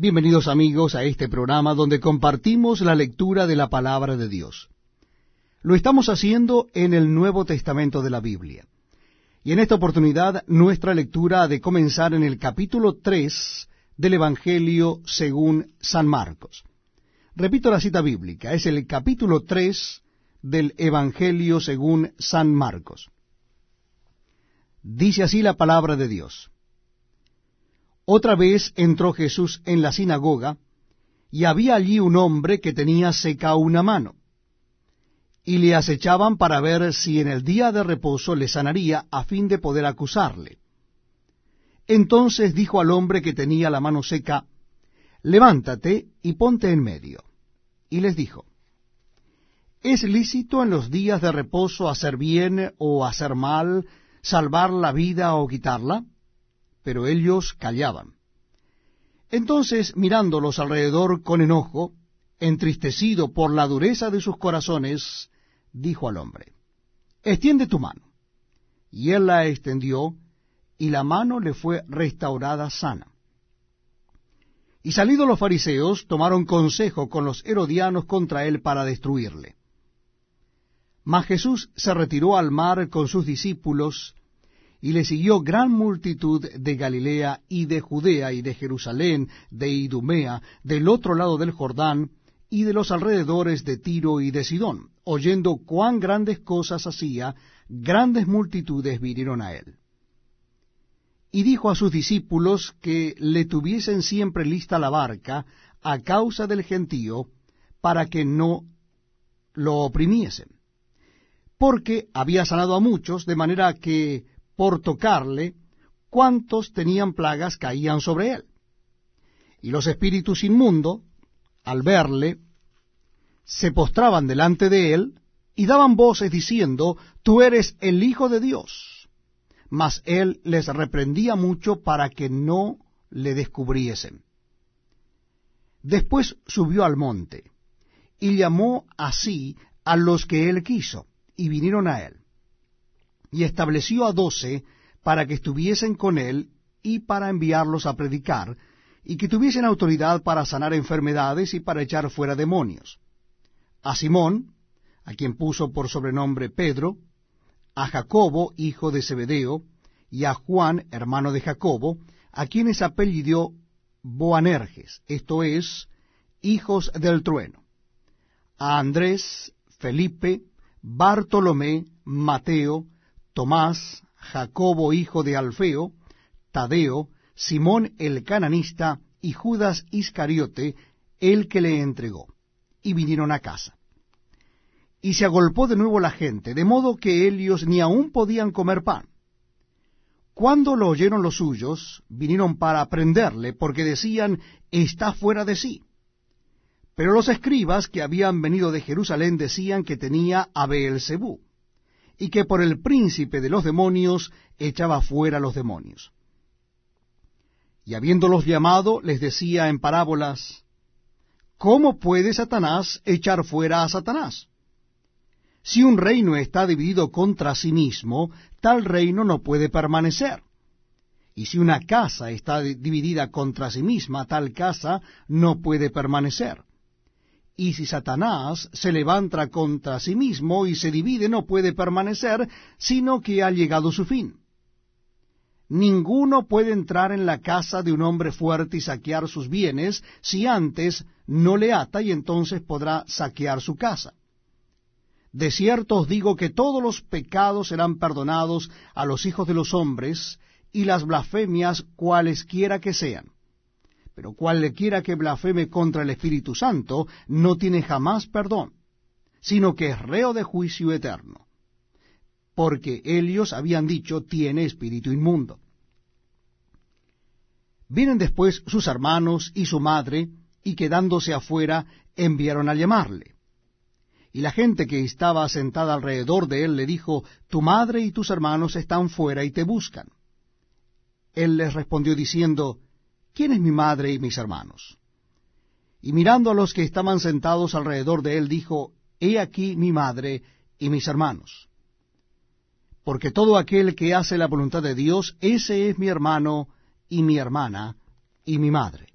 Bienvenidos amigos a este programa donde compartimos la lectura de la palabra de Dios. Lo estamos haciendo en el Nuevo Testamento de la Biblia. Y en esta oportunidad nuestra lectura ha de comenzar en el capítulo 3 del Evangelio según San Marcos. Repito la cita bíblica, es el capítulo 3 del Evangelio según San Marcos. Dice así la palabra de Dios. Otra vez entró Jesús en la sinagoga, y había allí un hombre que tenía seca una mano. Y le acechaban para ver si en el día de reposo le sanaría a fin de poder acusarle. Entonces dijo al hombre que tenía la mano seca, Levántate y ponte en medio. Y les dijo, ¿Es lícito en los días de reposo hacer bien o hacer mal, salvar la vida o quitarla? Pero ellos callaban. Entonces, mirándolos alrededor con enojo, entristecido por la dureza de sus corazones, dijo al hombre, Extiende tu mano. Y él la extendió, y la mano le fue restaurada sana. Y salidos los fariseos, tomaron consejo con los herodianos contra él para destruirle. Mas Jesús se retiró al mar con sus discípulos, y le siguió gran multitud de Galilea y de Judea y de Jerusalén, de Idumea, del otro lado del Jordán, y de los alrededores de Tiro y de Sidón. Oyendo cuán grandes cosas hacía, grandes multitudes vinieron a él. Y dijo a sus discípulos que le tuviesen siempre lista la barca a causa del gentío, para que no lo oprimiesen. Porque había sanado a muchos, de manera que por tocarle, cuantos tenían plagas caían sobre él. Y los espíritus inmundos, al verle, se postraban delante de él y daban voces diciendo, Tú eres el Hijo de Dios. Mas él les reprendía mucho para que no le descubriesen. Después subió al monte y llamó así a los que él quiso, y vinieron a él y estableció a doce para que estuviesen con él y para enviarlos a predicar, y que tuviesen autoridad para sanar enfermedades y para echar fuera demonios. A Simón, a quien puso por sobrenombre Pedro, a Jacobo, hijo de Zebedeo, y a Juan, hermano de Jacobo, a quienes apellidió Boanerges, esto es, hijos del trueno, a Andrés, Felipe, Bartolomé, Mateo, Tomás, Jacobo hijo de Alfeo, Tadeo, Simón el cananista y Judas Iscariote, el que le entregó, y vinieron a casa. Y se agolpó de nuevo la gente, de modo que ellos ni aún podían comer pan. Cuando lo oyeron los suyos, vinieron para prenderle, porque decían, está fuera de sí. Pero los escribas que habían venido de Jerusalén decían que tenía a Beelzebú y que por el príncipe de los demonios echaba fuera los demonios. Y habiéndolos llamado, les decía en parábolas, ¿Cómo puede Satanás echar fuera a Satanás? Si un reino está dividido contra sí mismo, tal reino no puede permanecer. Y si una casa está dividida contra sí misma, tal casa no puede permanecer. Y si Satanás se levanta contra sí mismo y se divide, no puede permanecer, sino que ha llegado su fin. Ninguno puede entrar en la casa de un hombre fuerte y saquear sus bienes si antes no le ata y entonces podrá saquear su casa. De cierto os digo que todos los pecados serán perdonados a los hijos de los hombres y las blasfemias cualesquiera que sean pero cualquiera que blasfeme contra el Espíritu Santo no tiene jamás perdón, sino que es reo de juicio eterno, porque ellos habían dicho tiene espíritu inmundo. Vienen después sus hermanos y su madre, y quedándose afuera, enviaron a llamarle. Y la gente que estaba sentada alrededor de él le dijo, Tu madre y tus hermanos están fuera y te buscan. Él les respondió diciendo, ¿quién es mi madre y mis hermanos? Y mirando a los que estaban sentados alrededor de él, dijo, He aquí mi madre y mis hermanos. Porque todo aquel que hace la voluntad de Dios, ese es mi hermano y mi hermana y mi madre.